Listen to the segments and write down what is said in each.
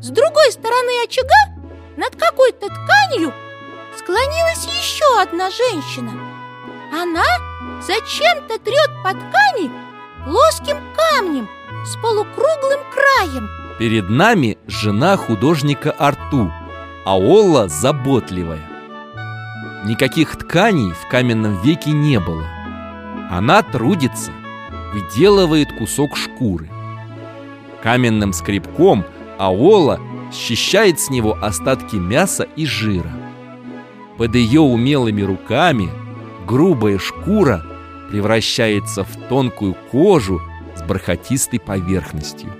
С другой стороны очага, над какой-то тканью, склонилась еще одна женщина. Она зачем-то трет по ткани плоским камнем с полукруглым краем. Перед нами жена художника Арту, Аола заботливая. Никаких тканей в каменном веке не было. Она трудится, выделывает кусок шкуры. Каменным скребком Аола счищает с него остатки мяса и жира. Под ее умелыми руками грубая шкура превращается в тонкую кожу с бархатистой поверхностью.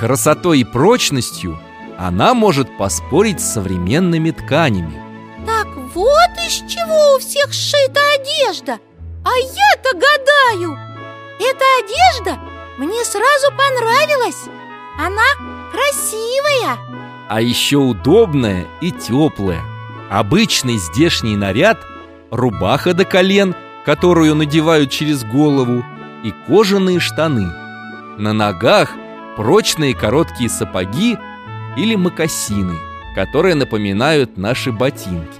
Красотой и прочностью она может поспорить с современными тканями. Так вот из чего у всех сшита одежда. А я-то гадаю. Эта одежда мне сразу понравилась. Она красивая. А еще удобная и теплая. Обычный здешний наряд – рубаха до колен, которую надевают через голову, и кожаные штаны. На ногах прочные короткие сапоги или мокасины, которые напоминают наши ботинки.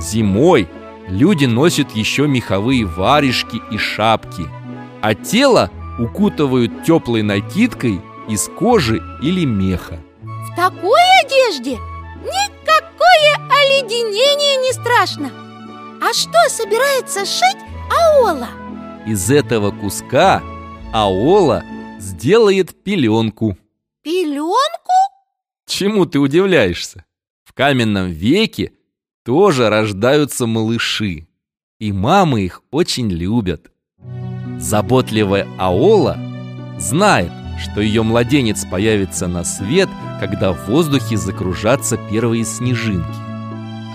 Зимой люди носят еще меховые варежки и шапки, а тело укутывают теплой накидкой из кожи или меха. В такой одежде никакое оледенение не страшно. А что собирается шить Аола? Из этого куска Аола сделает пеленку. Пеленку? Чему ты удивляешься? В каменном веке тоже рождаются малыши, и мамы их очень любят. Заботливая Аола знает, что ее младенец появится на свет, когда в воздухе закружатся первые снежинки.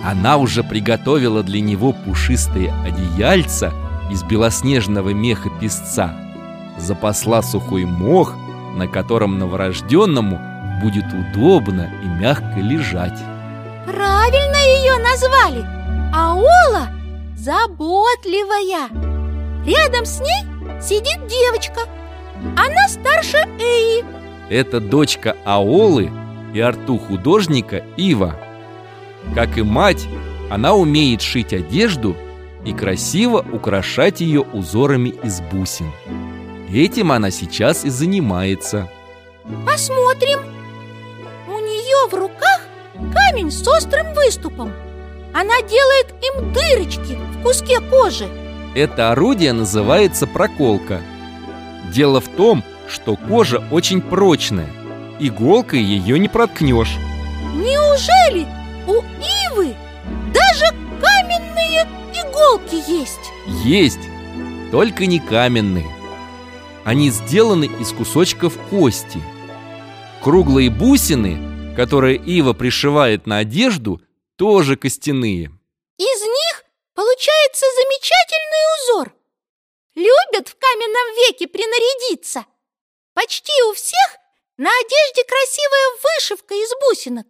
Она уже приготовила для него пушистые одеяльца из белоснежного меха песца, запасла сухой мох, на котором новорожденному будет удобно и мягко лежать. Правильно ее назвали. Аола заботливая. Рядом с ней сидит девочка. Она старше Эи. Это дочка Аолы и арту художника Ива. Как и мать, она умеет шить одежду и красиво украшать ее узорами из бусин. Этим она сейчас и занимается. Посмотрим. У нее в руках камень с острым выступом. Она делает им дырочки в куске кожи. Это орудие называется проколка. Дело в том, что кожа очень прочная. Иголкой ее не проткнешь. Неужели у ивы даже каменные иголки есть? Есть, только не каменные. Они сделаны из кусочков кости. Круглые бусины, которые ива пришивает на одежду, тоже костяные. Из них получается замечательный узор. Любят в каменном веке принарядиться. Почти у всех на одежде красивая вышивка из бусинок.